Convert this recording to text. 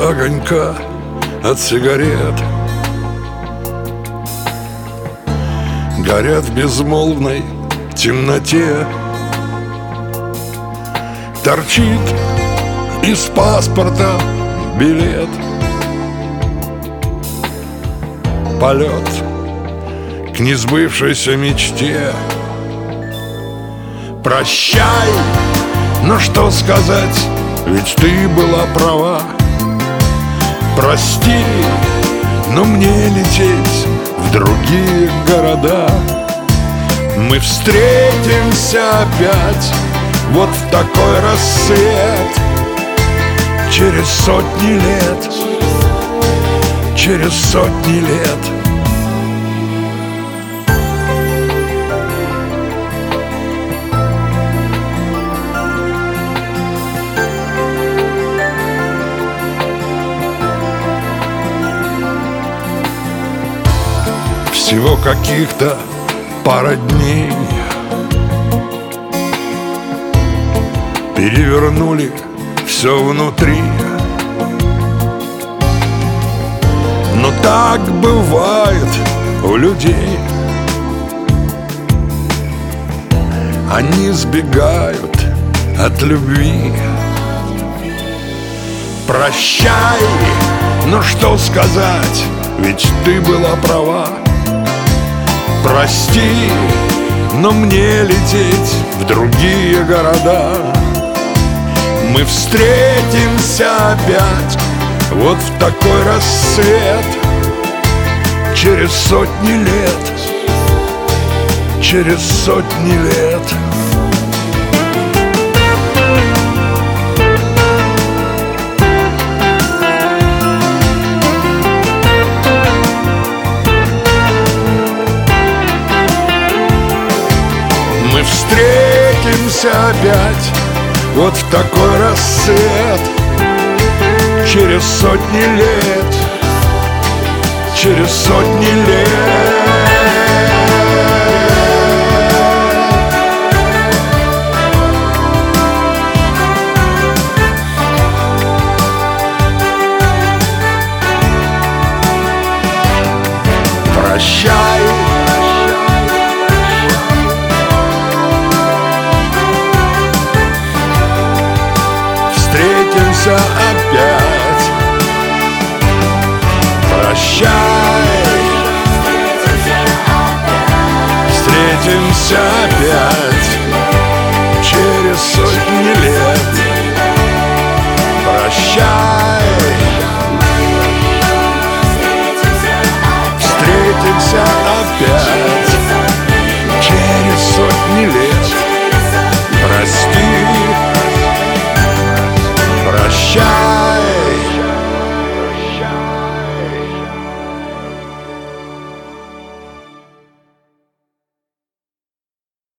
огонька от сигарет. Горят в безмолвной темноте. Торчит из паспорта билет. Полет к несбывшейся мечте. Прощай, но что сказать, ведь ты была права Прости, но мне лететь в другие города. Мы встретимся опять вот в такой рассвет. Через сотни лет Через сотни лет Всего каких-то пара дней. Перевернули все внутри. Но так бывает у людей. Они сбегают от любви. Прощай, но что сказать, ведь ты была права Прости, но мне лететь в другие города. Мы встретимся опять вот в такой рассвет. Через сотни лет Через сотни лет встретимся опять Вот в такой рассвет. Через сотни лет Через сотни лет. Прощай Picture